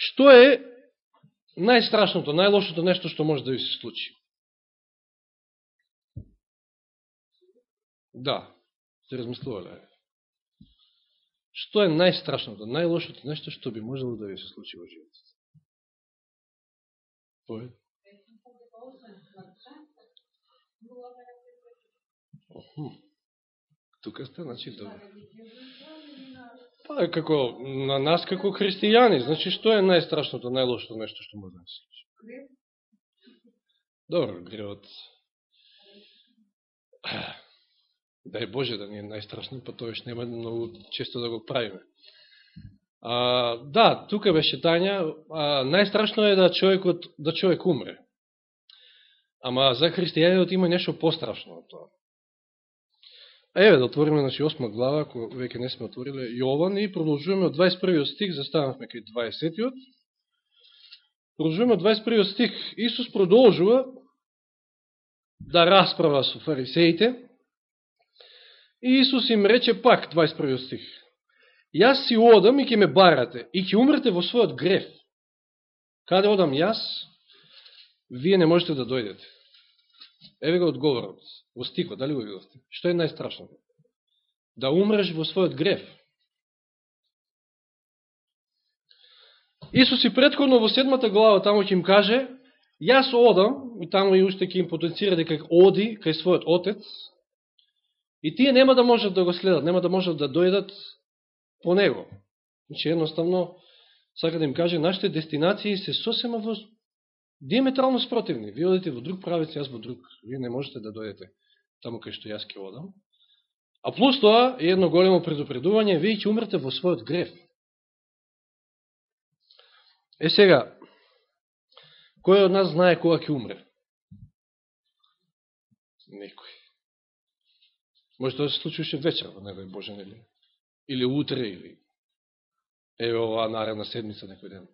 Што е најстрашното, најлошото нешто што може да ви се случи? Да, се размислувале. Што е најстрашното, најлошото нешто што би можело да ви се случи во животот? Повед? Тука сте, значи, добро. Па, како, на нас како христијани, значи, што е најстрашното, најлошото нешто што може да се случи? Добро, гревот. Дај Боже да ни е најстрашно, па тоа нема многу често да го правиме. А, да, тука беше Тања, а, најстрашно е да човекот, да човек умре. Ама за христијаниот има нешто пострашно од тоа. Еве да отвориме значи 8 глава, ако веќе не сме отвориле Јован и продолжуваме од 21 стих, застанавме кај 20-тиот. Продолжуваме од 21 стих. Исус продолжува да расправа со фарисеите. И Исус им рече пак, 21 стих. Јас си одам и ќе ме барате, и ќе умрете во својот греф. Каде одам јас, вие не можете да дојдете. Еве го одговорот, во стихот, дали го видовте? Што е најстрашното? Да умреш во својот греф. Исус и предходно во седмата глава таму ќе им каже, јас одам, и таму и уште ќе им потенцира дека оди кај својот отец, и тие нема да можат да го следат, нема да можат да дојдат по него. Значи, едноставно, сака да им каже, нашите дестинации се сосема во диаметрално спротивни. Вие одите во друг правец, јас во друг. Вие не можете да дојдете таму кај што јас ке одам. А плюс тоа, е едно големо предупредување, вие ќе умрете во својот греф. Е сега, кој од нас знае кога ќе умре? Некој. Може тоа да се случи уште вечер, не дај Боже, нели? или утре, или еве оваа наредна седмица некој ден.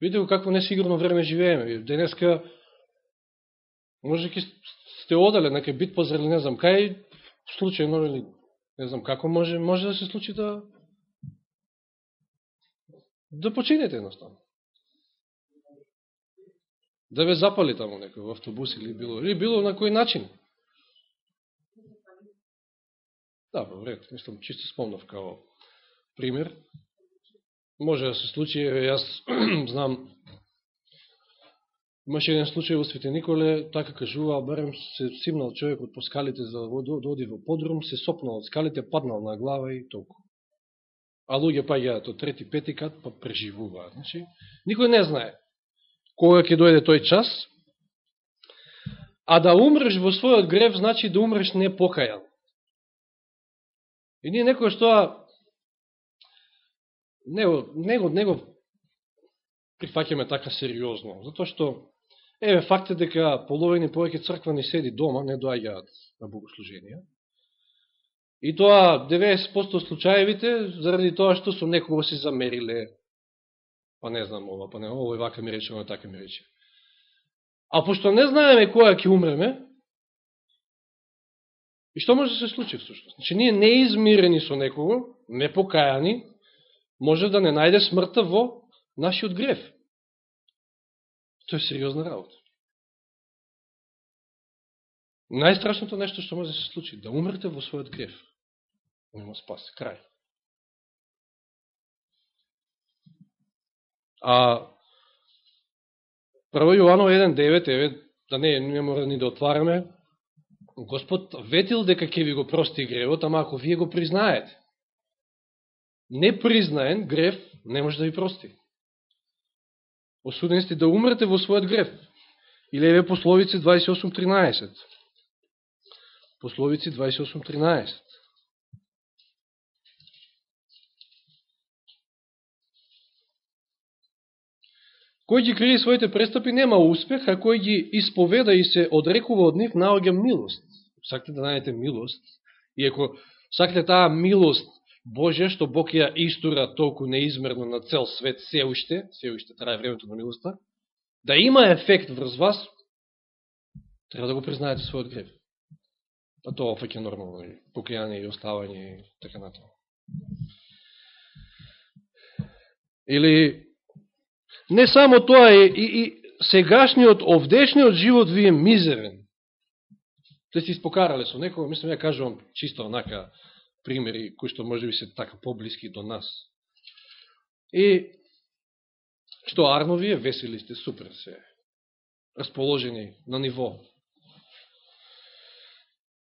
Видите го какво несигурно време живееме. Денеска може ќе сте одале, нека бит позрели, не знам, кај случајно или не знам како може, може да се случи да да починете едноставно. Да ве запали таму некој во автобус или било, или било на кој начин. Да, во ред, мислам, чисто спомнав као пример. Може да се случи, јас знам, имаше еден случај во Свети Николе, така кажува, барем се симнал човекот по скалите за да, оди во подрум, се сопнал од скалите, паднал на глава и толку. А луѓе паѓаат од трети, пети кат, па преживуваат. Значи, никој не знае кога ќе дојде тој час, а да умреш во својот грев, значи да умреш непокајан. И ние некој што него, него, него прифакеме така сериозно, затоа што еве факт е дека половини повеќе црквани седи дома, не доаѓаат на богослуженија. И тоа 90% случаевите заради тоа што со некого се замериле, па не знам ова, па не, ова вака ми рече, ова така ми рече. А пошто не знаеме која ќе умреме, И што може да се случи всушност? Значи, ние неизмирени со некого, не покаяни, може да не најде смртта во нашиот греф. Тоа е сериозна работа. Најстрашното нешто што може да се случи, да умрете во својот греф. Да нема спас, крај. А Прво Јовано 1.9, еве, да не, не мора да ни да отвараме, Господ ветил дека ќе ви го прости гревот, ама ако вие го признаете. Непризнаен греф не може да ви прости. Осуден сте да умрете во својот греф. Или еве пословици 28.13. Пословици 28.13. Кој ги крие своите престапи нема успех, а кој ги исповеда и се одрекува од нив наоѓа милост. Сакате да најдете милост, и ако сакате таа милост Божја, што Бог ја истура толку неизмерно на цел свет се уште, се уште трае времето на милоста, да има ефект врз вас, треба да го признаете својот грев. А тоа опак е нормално, и покаяние, и оставање и така натаму. Или не само тоа е и, и сегашниот, овдешниот живот ви е мизерен. Те си испокарале со некој, мислам ја кажувам чисто онака примери кои што може би се така поблиски до нас. И што армовие, весели сте, супер се, расположени на ниво.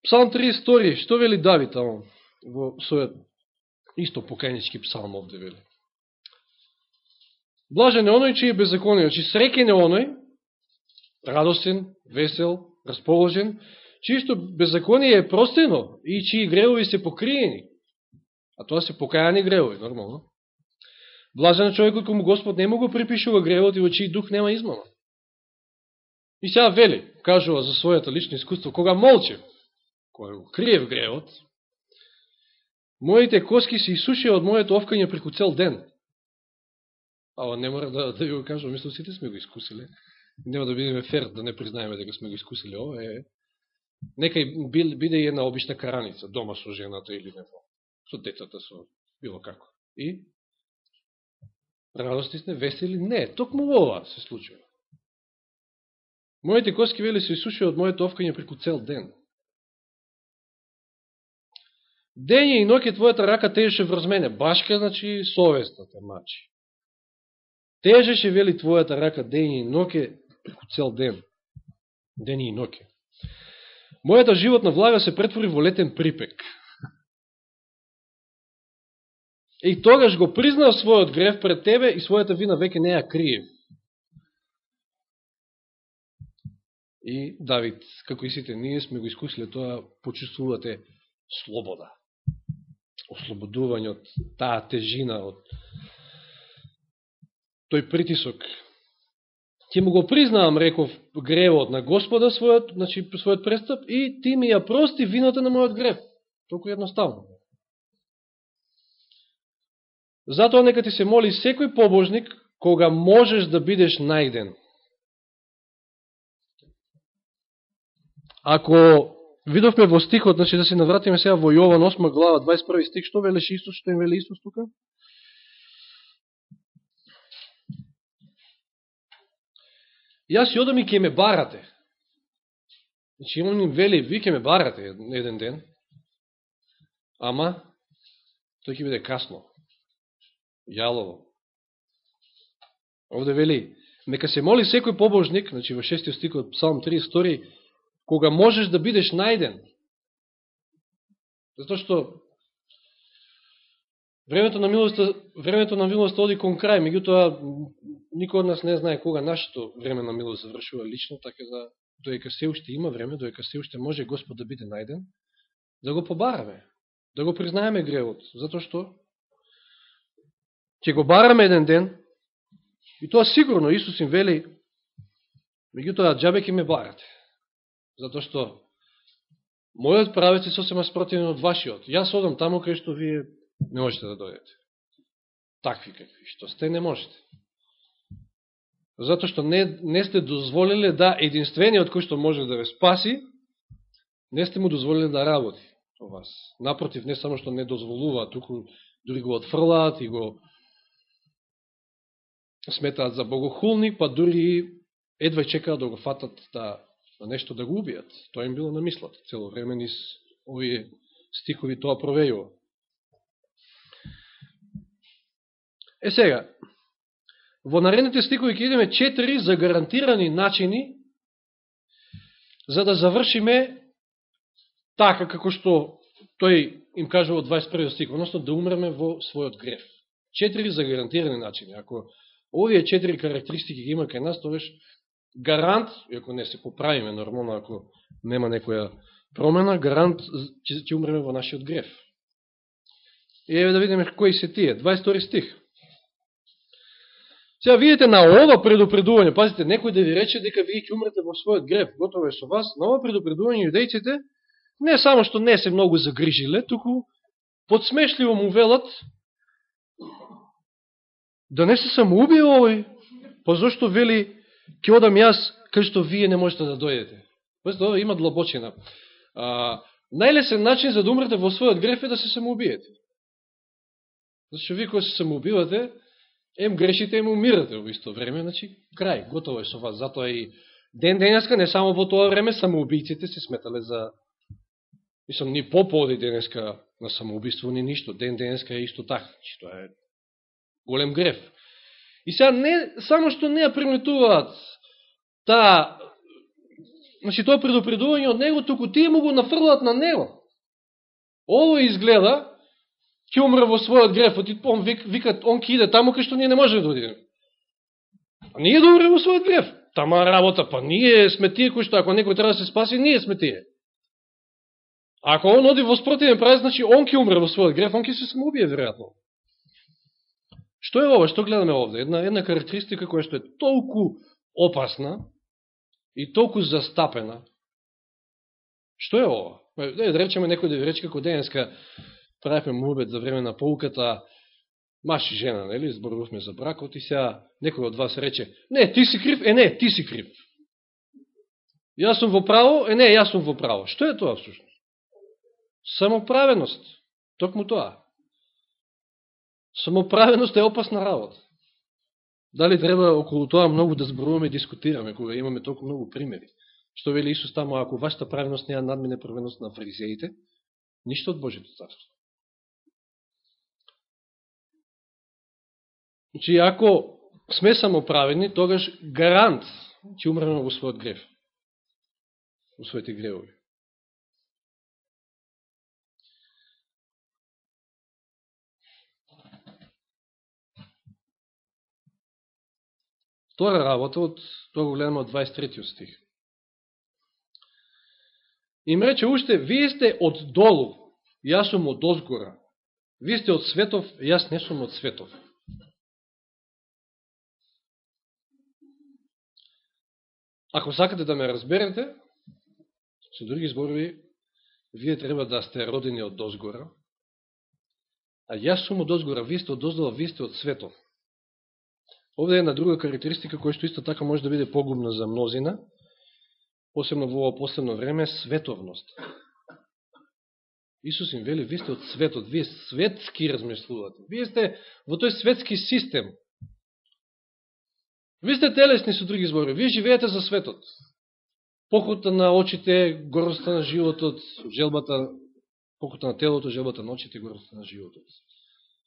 Псалм 32, што вели Давид таму во својот исто покајнички псалм овде вели? Блажен е оној чиј е беззаконен, значи че срекен е оној, радостен, весел, расположен, чијто беззаконие е простено и чии гревови се покриени. А тоа се покајани гревови, нормално. Блажен е човекот кому Господ не му го припишува гревот и во чиј дух нема измама. И сега вели, кажува за својата лично искуство, кога молчев, кога го криев гревот, моите коски се исушија од моето овкање преку цел ден. Ава не мора да, да ви го кажам, мислам сите сме го искусиле. Нема да бидеме фер да не признаеме дека сме го искусиле. Ова е некај биде и една обична караница, дома со жената или не со децата, со било како. И радости сте, весели? Не, токму ова се случува. Моите коски вели се исушува од моето овкање преку цел ден. Дење и ноќе твојата рака тежеше врз мене. Башка, значи, совестната мачи. Тежеше, вели, твојата рака дење и ноќе преку цел ден. Дење и ноќе. Мојата животна влага се претвори во летен припек. И тогаш го признав својот грев пред тебе и својата вина веќе не ја криев. И Давид, како и сите ние сме го искусиле тоа, почувствувате слобода. Ослободување од таа тежина, од тој притисок ќе му го признавам, реков, гревот на Господа, својот, значи, својот престап, и ти ми ја прости вината на мојот грев. Толку едноставно. Затоа нека ти се моли секој побожник, кога можеш да бидеш најден. Ако видовме во стихот, значи да се навратиме сега во Јован 8 глава, 21 стих, што велеше Исус, што им веле Исус тука? Јас си одам и ке ме барате. Значи, он им вели, ви ке ме барате еден ден, ама, тој ќе биде касно, јалово. Овде вели, нека се моли секој побожник, значи во шестиот стик од Псалм 32, кога можеш да бидеш најден. Затоа што времето на милоста, времето на милоста оди кон крај, меѓутоа никој од нас не знае кога нашето време на милост завршува лично, така да доека се уште има време, доека се уште може Господ да биде најден, да го побараме, да го признаеме гревот, затоа што ќе го бараме еден ден, и тоа сигурно Исус им вели, меѓутоа джабе ќе ме барате затоа што мојот правец е сосема спротивен од вашиот. Јас одам таму кај што вие не можете да дојдете. Такви какви што сте не можете. Затоа што не, не сте дозволиле да единствениот кој што може да ве спаси, не сте му дозволиле да работи во вас. Напротив, не само што не дозволуваат, туку дури го отфрлаат и го сметаат за богохулник, па дури едва чекаат да го фатат да да нешто да го убијат. Тоа им било на мислата. Цело време низ овие стихови тоа провејува. Е сега, во наредните стикови ќе идеме четири загарантирани начини за да завршиме така како што тој им кажува во 21 стик. односно да умреме во својот греф. Четири загарантирани начини. Ако овие четири карактеристики ги има кај нас, тоа гарант, ако не се поправиме нормално, ако нема некоја промена, гарант ќе, ќе умреме во нашиот греф. И еве да видиме кои се тие. 22 стих. Сега видите на ова предупредување, пазите, некој да ви рече дека вие ќе умрете во својот греб, готово е со вас, на ова предупредување јудејците, не само што не се многу загрижиле, туку подсмешливо му велат да не се самоубие овој, па зашто вели ќе одам јас кај што вие не можете да дојдете. Пазите, ова има длабочина. А, најлесен начин за да умрете во својот греф е да се самоубиете. Зашто вие кој се самоубивате, ем грешите, ем умирате во исто време, значи, крај, готово е со вас. Затоа и ден денеска, не само во тоа време, самоубийците се сметале за Мислам, ни поподи денеска на самоубиство, ни ништо. Ден денеска е исто така. Значи, тоа е голем греф. И сега не, само што не ја приметуваат та, значи тоа предупредување од него, туку тие му го нафрлаат на него. Ово изгледа, ќе умре во својот греф, оти он вик, вика, он ќе иде таму кај што ние не можеме да одиме. А ние да умре во својот греф. Тама работа, па ние сме тие кои што ако некој треба да се спаси, ние сме тие. Ако он оди во спротивен правец, значи он ќе умре во својот греф, он ќе се самоубие, веројатно. Што е ова? Што гледаме овде? Една, една карактеристика која што е толку опасна и толку застапена. Што е ова? Да, да речеме некој да ви рече како денеска правихме мубет за време на полуката, маш и жена, нели, зборувавме за бракот и сега некој од вас рече, не, ти си крив, е не, ти си крив. Јас сум во право, е не, јас сум во право. Што е тоа всушност? Самоправеност. Токму тоа. Самоправеност е опасна работа. Дали треба околу тоа многу да зборуваме и дискутираме, кога имаме толку многу примери. Што вели Исус тамо, ако вашата правеност не е надмине правеност на фаризеите, ништо од Божето царство. Значи, ако сме самоправени, тогаш гарант ќе умреме во својот греф, во своите гревови. Втора работа, од тоа го гледаме од 23 стих. Им рече уште, вие сте од долу, јас сум од озгора. Вие сте од светов, јас не сум од светов. Ако сакате да ме разберете, со други зборови, вие треба да сте родени од дозгора, а јас сум од дозгора, вие сте од оздола, вие сте од светот. Овде е една друга карактеристика која што исто така може да биде погубна за мнозина, посебно во ово последно време, световност. Исус им вели, вие сте од светот, вие светски размислувате. Вие сте во тој светски систем. Вие сте телесни со други збори, вие живеете за светот. Похота на очите, горостта на животот, желбата, похота на телото, желбата на очите, горостта на животот.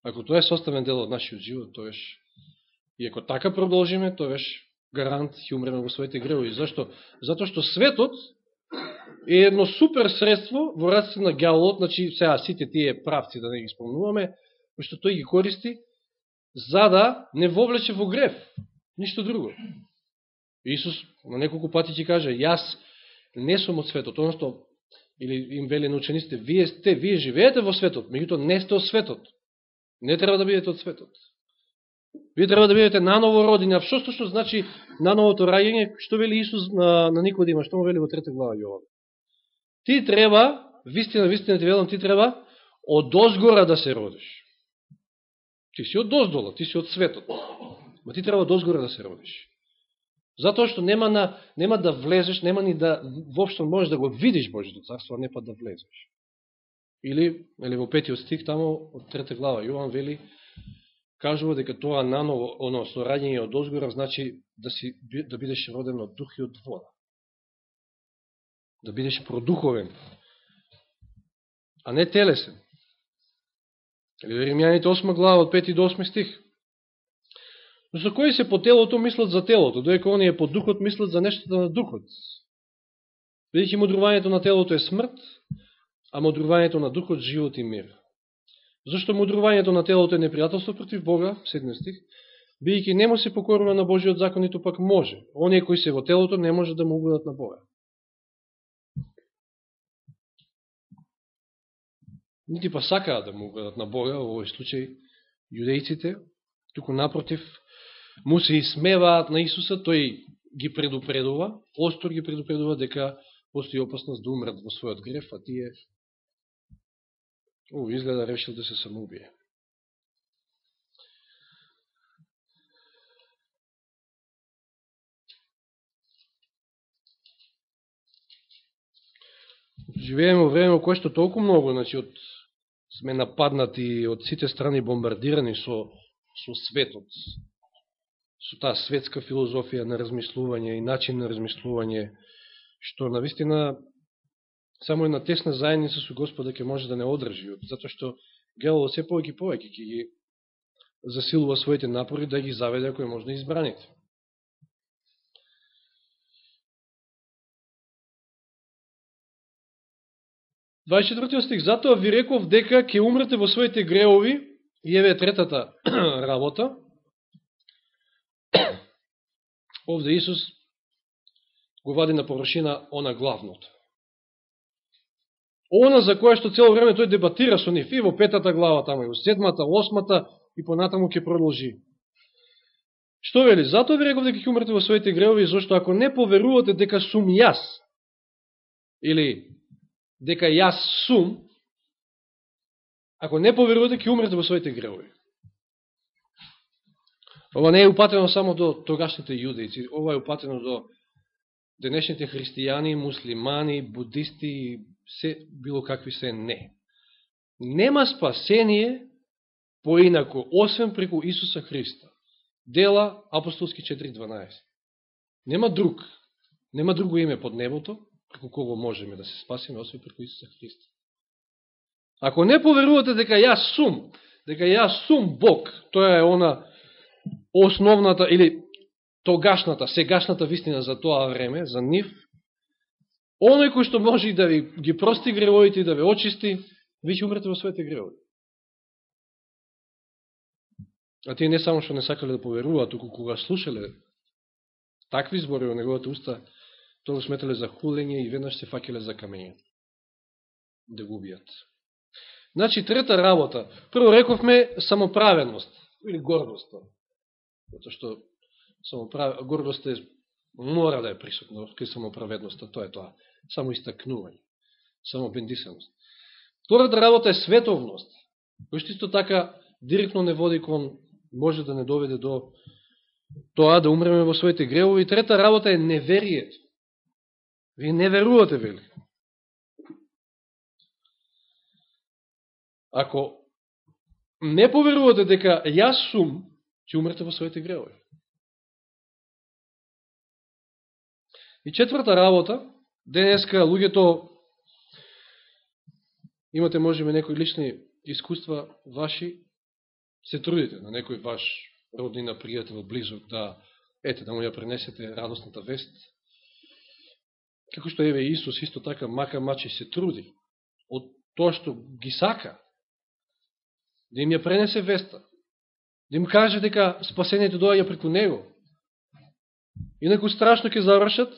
Ако тоа е составен дел од нашиот живот, тоа еш И ако така продолжиме, тоа веш гарант ќе умреме во своите гревови. Зашто? Зато што светот е едно супер средство во раците на гјаволот, значи сега сите тие правци да не ги спомнуваме, што тој ги користи за да не вовлече во грев. Ништо друго. Исус на неколку пати ќе каже, јас не сум од светот, односто, или им вели на учениците, вие сте, вие живеете во светот, меѓуто не сте од светот. Не треба да бидете од светот. Вие треба да бидете наново родени. А што што значи нановото раѓање? Што вели Исус на, на Никодима? Што му вели во трета глава Јован? Ти треба, вистина, вистина ти велам, ти треба од озгора да се родиш. Ти си од доздола, ти си од светот. Ма ти треба од да се родиш. Затоа што нема, на, нема да влезеш, нема ни да, вопшто можеш да го видиш Божито царство, а не па да влезеш. Или, или во петиот стих, тамо, од трета глава, Јован вели, кажува дека тоа наново, односно раѓање од озгора, значи да, си, да бидеш роден од дух и од вода. Да бидеш продуховен, а не телесен. Или Римјаните 8 глава од 5 до 8 стих. Но за кои се по телото мислат за телото, доека оние по духот мислат за нештата на духот. Бидеќи мудрувањето на телото е смрт, а мудрувањето на духот живот и мир. Зашто мудрувањето на телото е непријателство против Бога, седми стих, бидејќи не му се покорува на Божиот закон, ниту пак може. Оние кои се во телото не може да му угодат на Бога. Нити па сакаат да му угодат на Бога, во овој случај јудејците, туку напротив, му се исмеваат на Исуса, тој ги предупредува, остор ги предупредува дека постои опасност да умрат во својот греф, а тие О, изгледа решил да се самоубие. Живееме во време во кое што толку многу, значи, од, сме нападнати од сите страни бомбардирани со со светот, со таа светска филозофија на размислување и начин на размислување, што на вистина само една тесна заедница со Господа ќе може да не одржи, затоа што гелово се повеќе и повеќе ќе ги засилува своите напори да ги заведе ако е можно избраните. 24 стих, затоа ви реков дека ќе умрете во своите греови, и еве третата работа. Овде Исус го вади на површина она главното. Она за која што цело време тој дебатира со нив, и во петата глава тама и во седмата, осмата, и понатаму ќе продолжи. Што вели? Затоа ви реков дека ќе умрете во своите гревови, зашто ако не поверувате дека сум јас, или дека јас сум, ако не поверувате, ќе умрете во своите гревови. Ова не е упатено само до тогашните јудејци, ова е упатено до денешните христијани, муслимани, будисти, се, било какви се не. Нема спасение поинако, освен преку Исуса Христа. Дела Апостолски 4.12. Нема друг, нема друго име под небото, преку кого можеме да се спасиме, освен преку Исуса Христа. Ако не поверувате дека јас сум, дека јас сум Бог, тоа е она основната или тогашната, сегашната вистина за тоа време, за нив, оној кој што може да ви ги прости гревоите и да ве очисти, ви ќе умрете во своите гревови. А тие не само што не сакале да поверуваат, туку кога слушале такви збори во неговата уста, тоа сметале за хулење и веднаш се факеле за камење. Да го убијат. Значи, трета работа. Прво рековме самоправеност или гордост. Зато што самоправ... гордост е, мора да е присутна кај самоправедноста, тоа е тоа. Само истакнување, само бендисаност. Втората работа е световност, кој што исто така директно не води кон, може да не доведе до тоа да умреме во своите гревови. Трета работа е неверијето. Вие не верувате, вели. Ако не поверувате дека јас сум, ќе умрете во своите греови. И четврта работа, денеска луѓето имате можеме некои лични искуства ваши, се трудите на некој ваш роднина, пријател, близок да ете да му ја пренесете радостната вест, Како што еве Исус исто така мака мачи се труди од тоа што ги сака да им ја пренесе веста, да им каже дека спасението доаѓа преку него. Инаку страшно ќе завршат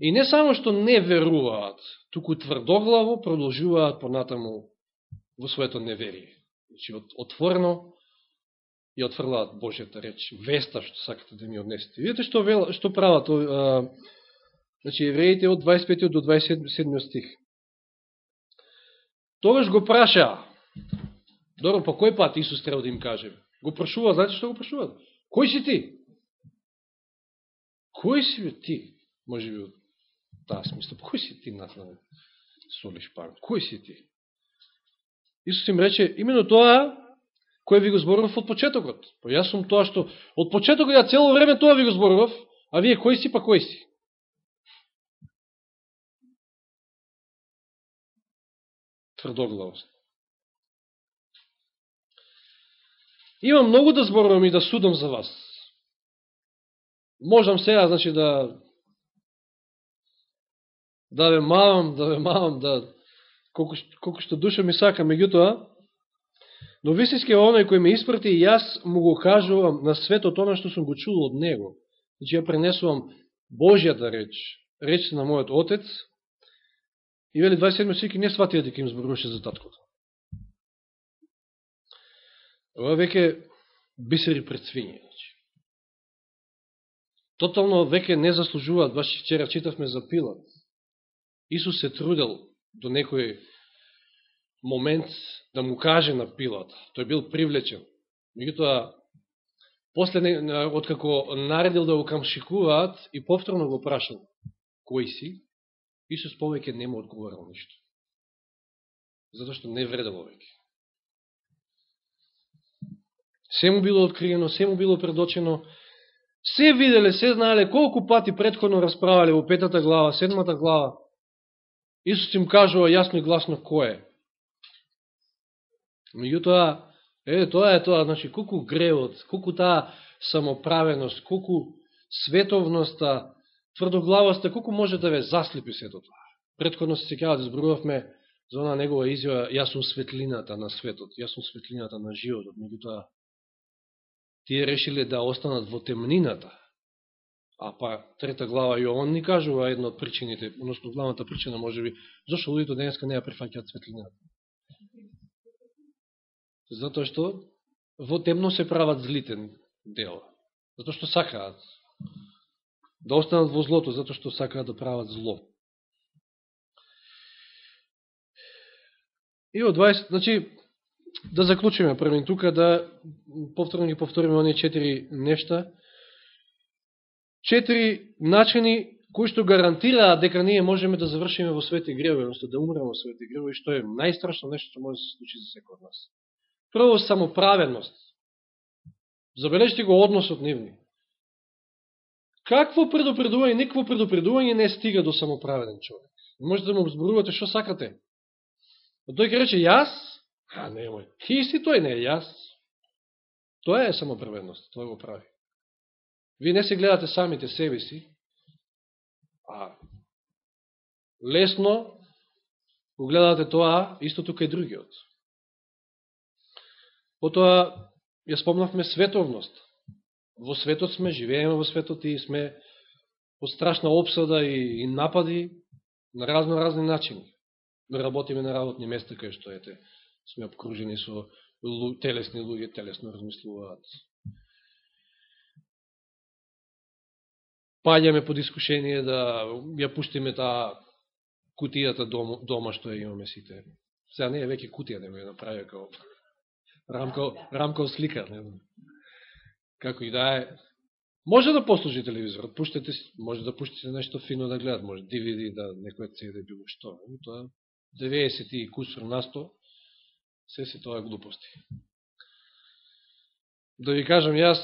и не само што не веруваат, туку тврдоглаво продолжуваат понатаму во своето неверие. Значи, отворено и отфрлаат Божјата реч, веста што сакате да ми однесете. Видите што, што прават Значи, евреите од 25 до 27 стих. Тогаш го праша. Добро, по кој пат Исус треба да им каже? Го прашува, знаете што го прашува? Кој си ти? Кој си бе ти? Може би од таа смисла. Па кој си ти нас на солиш пар? Кој си ти? Исус им рече, именно тоа кој ви го зборував од почетокот. Па јас сум тоа што од почетокот ја цело време тоа ви го зборував, а вие кој си па кој си? тврдоглавост. Имам многу да зборувам и да судам за вас. Можам сега, значи, да да ве мавам, да ве мавам, да колку, колку што душа ми сака, меѓутоа, но вистински оној кој ме испрати и јас му го кажувам на светот оно што сум го чул од него. Значи, ја пренесувам Божијата реч, реч на мојот Отец, И вели 27 сики не сватија дека им зборуваше за таткото. Ова веќе бисери пред свиње. Значи. Тотално веќе не заслужуваат, баш вчера читавме за Пилат. Исус се трудел до некој момент да му каже на Пилат. Тој бил привлечен. Меѓутоа, после, откако наредил да го камшикуваат и повторно го прашал, кој си, Исус повеќе не му одговорил ништо. Затоа што не вредало веќе. Се му било откриено, се му било предочено, се виделе, се знаеле колку пати предходно расправале во петата глава, седмата глава. Исус им кажува јасно и гласно кој е. Меѓутоа, е, тоа е тоа, значи, колку гревот, колку таа самоправеност, колку световноста, тврдоглавоста, колку може да ве заслепи сето тоа. Предходно се секавате, да зборувавме за она негова изјава, јас сум светлината на светот, јас сум светлината на животот, меѓутоа тие решиле да останат во темнината. А па трета глава Јован ни кажува една од причините, односно главната причина може би, зашто луѓето денеска не ја прифаќаат светлината. Затоа што во темно се прават злите дела. Затоа што сакаат да останат во злото, затоа што сакаат да прават зло. И од 20, значи, да заклучиме првен тука, да повторно ги повториме оние четири нешта. Четири начини кои што гарантираат дека ние можеме да завршиме во свети гревови, одnosno да умреме во свети гревови, што е најстрашно нешто што може да се случи за секој од нас. Прво, самоправедност. Забележите го односот нивни. Какво предупредување, никакво предупредување не стига до самоправеден човек. Може да му зборувате што сакате. Но тој ќе рече јас, а не мој. Хисти тој не е јас. Тоа е само самоправедност, тоа го прави. Вие не се гледате самите себе си, а лесно го гледате тоа, исто тука и другиот. Потоа, ја спомнавме световност. Во светот сме, живееме во светот и сме од страшна обсада и, и напади на разно-разни начини. Работиме на работни места, кај што ете, сме обкружени со телесни луѓе, телесно размислуваат. Паѓаме под искушение да ја пуштиме таа кутијата дома, дома што ја имаме сите. Сега не е веќе кутија, да ја направи како рамков, рамков слика, не. Како и да е. Може да послужи телевизор, пуштете, може да пуштите нешто фино да гледат, може DVD, да некој CD било што. Тоа 90 и кусор на 100, се си тоа глупости. Да ви кажам, јас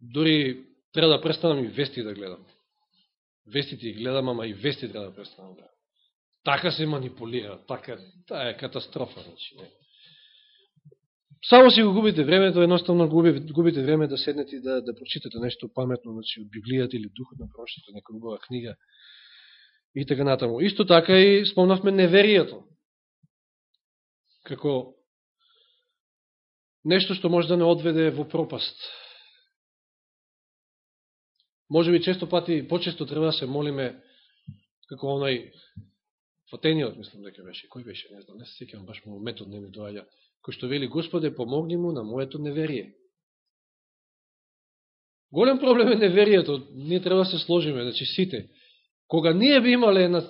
дори треба да престанам и вести да гледам. Вестите ги гледам, ама и вести треба да престанам да гледам. Така се манипулира, така, таа е катастрофа, значи, не. Само си го губите времето, едноставно губите, губите време да седнете и да, да прочитате нешто паметно, значи, од Библијата или Духот на прочитате некоја убава книга и така натаму. Исто така и спомнавме неверијето. Како нешто што може да не одведе во пропаст. Може би често пати, почесто треба да се молиме како оној Фотениот, мислам дека беше, кој беше, не знам, не се секам, баш му метод не ми доаѓа, кој што вели, Господе, помогни му на моето неверие. Голем проблем е неверието, ние треба да се сложиме, значи сите. Кога ние би имале една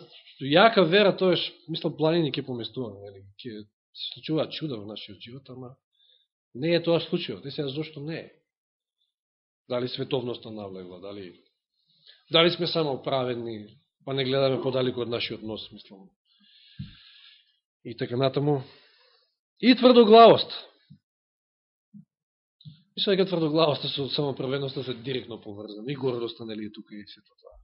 јака вера, тоа еш мислам, планини ќе поместуваме, нели, ќе се случуваат чуда во нашиот живот, ама не е тоа случајот. Е сега зашто не е? Дали световноста навлегла, дали, дали сме само праведни, па не гледаме подалеку од нашиот нос, мислам. И така натаму. И тврдоглавост. Мислам дека тврдоглавоста со самоправедноста се директно поврзани. И гордоста, нели, тука и сето тоа.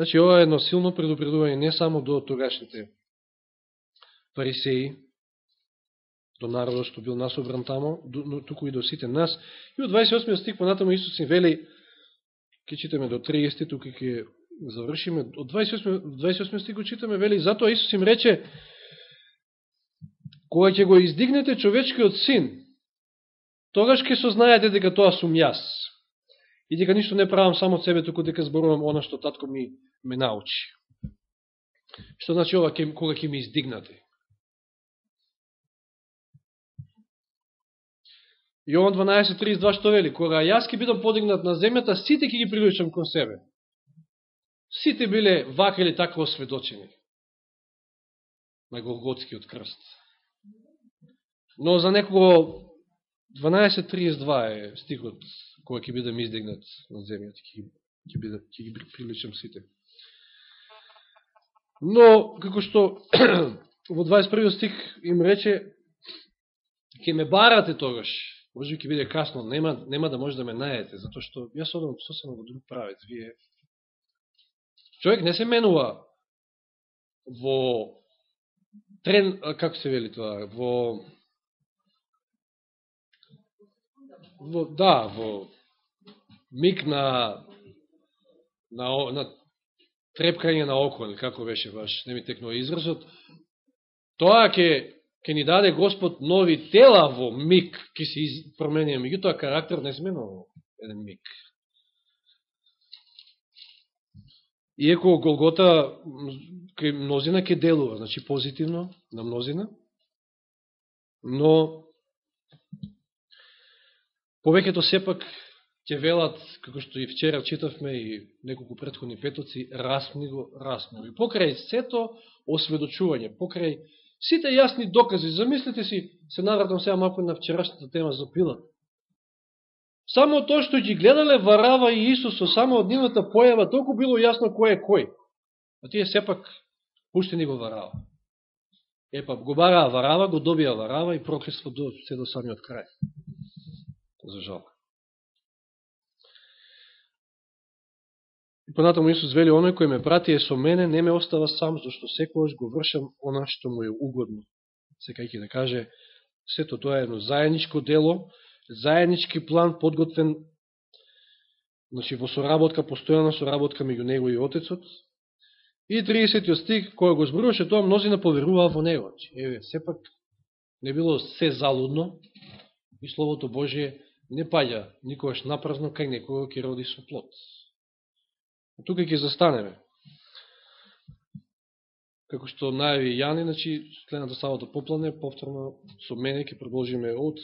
Значи, ова е едно силно предупредување не само до тогашните фарисеи, до народот што бил насобран тамо, но туку и до сите нас. И од 28 стих понатамо Исус им вели ќе читаме до 30, тука ќе завршиме. Од 28, 28 стих го читаме, вели, затоа Исус им рече, кога ќе го издигнете човечкиот син, тогаш ќе сознаете дека тоа сум јас. И дека ништо не правам само од себе, туку дека зборувам она што татко ми ме научи. Што значи ова кога ќе ми издигнате? Јован 12.32 што вели, кога јас ќе бидам подигнат на земјата, сите ќе ги привлечам кон себе. Сите биле вака или така осведочени на Голготскиот крст. Но за некого 12.32 е стихот кога ќе бидам издигнат на земјата, ќе, ќе, ќе ги приличам сите. Но, како што во 21 стих им рече, ќе ме барате тогаш, може ќе биде касно, нема, нема да може да ме најдете, затоа што јас одам сосема во друг правец. Вие... Човек не се менува во трен, како се вели тоа, во во, да, во миг на, на, на трепкање на око, или како беше ваш, не ми текнува изразот, тоа ќе ќе ни даде Господ нови тела во миг, ќе се промени, меѓутоа карактер не во еден миг. Иеко Голгота кај мнозина ќе делува, значи позитивно на мнозина, но Повеќето сепак ќе велат, како што и вчера читавме и неколку предходни петоци, расни го, расни го. И покрај сето осведочување, покрај сите јасни докази, замислите си, се навратам сега малко на вчерашната тема за пилата. Само тоа што ги гледале Варава и Исусо, само од нивната појава, толку било јасно кој е кој. А тие сепак пуштени го Варава. Епа, го бараа Варава, го добија Варава и проклество до, се до самиот крај за жал. И понатаму Исус вели, оној кој ме прати е со мене, не ме остава сам, зашто секојаш го вршам она што му е угодно. Секајќи да каже, сето тоа е едно заедничко дело, заеднички план подготвен значи, во соработка, постојана соработка меѓу него и Отецот. И 30 стих, кој го зборуваше тоа, мнозина поверуваа во него. Значи, еве, сепак не било се залудно и Словото Божие не паѓа никогаш напразно кај некога ќе роди со плод. Тука ќе застанеме. Како што најави Јани, значи, следната сабота поплане, повторно со мене ќе продолжиме од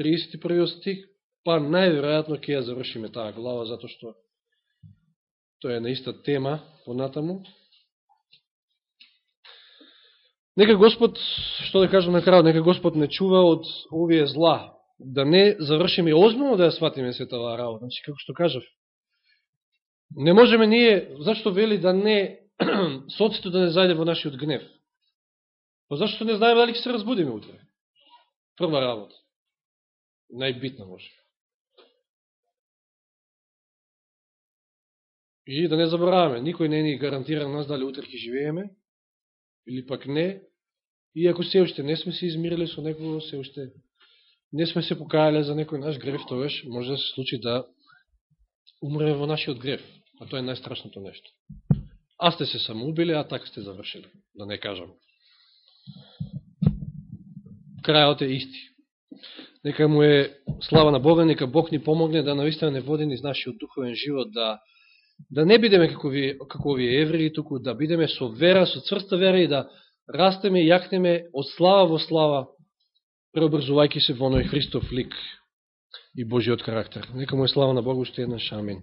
31 стих, па најверојатно ќе ја завршиме таа глава, затоа што тоа е на иста тема понатаму. Нека Господ, што да кажам на крај, нека Господ не чува од овие зла, да не завршиме озбилно да ја сватиме се таа работа. Значи, како што кажав, не можеме ние, зашто вели да не, соцето да не зајде во нашиот гнев? Па зашто не знаеме дали ќе се разбудиме утре? Прва работа. Најбитна може. И да не забораваме, никој не ни гарантира нас дали утре ќе живееме, или пак не, и ако се уште не сме се измирили со некого, се уште не сме се покајале за некој наш греф, тогаш може да се случи да умреме во нашиот греф. А тоа е најстрашното нешто. А сте се самоубили, а така сте завршили, да не кажам. Крајот е исти. Нека му е слава на Бога, нека Бог ни помогне да наистина не води из нашиот духовен живот, да, да не бидеме како, ви, како овие евреи, туку да бидеме со вера, со црста вера и да растеме и јакнеме од слава во слава, преобразувајќи се во оној Христов лик и Божиот карактер. Нека му е слава на Богу, ще еднаш. Амин.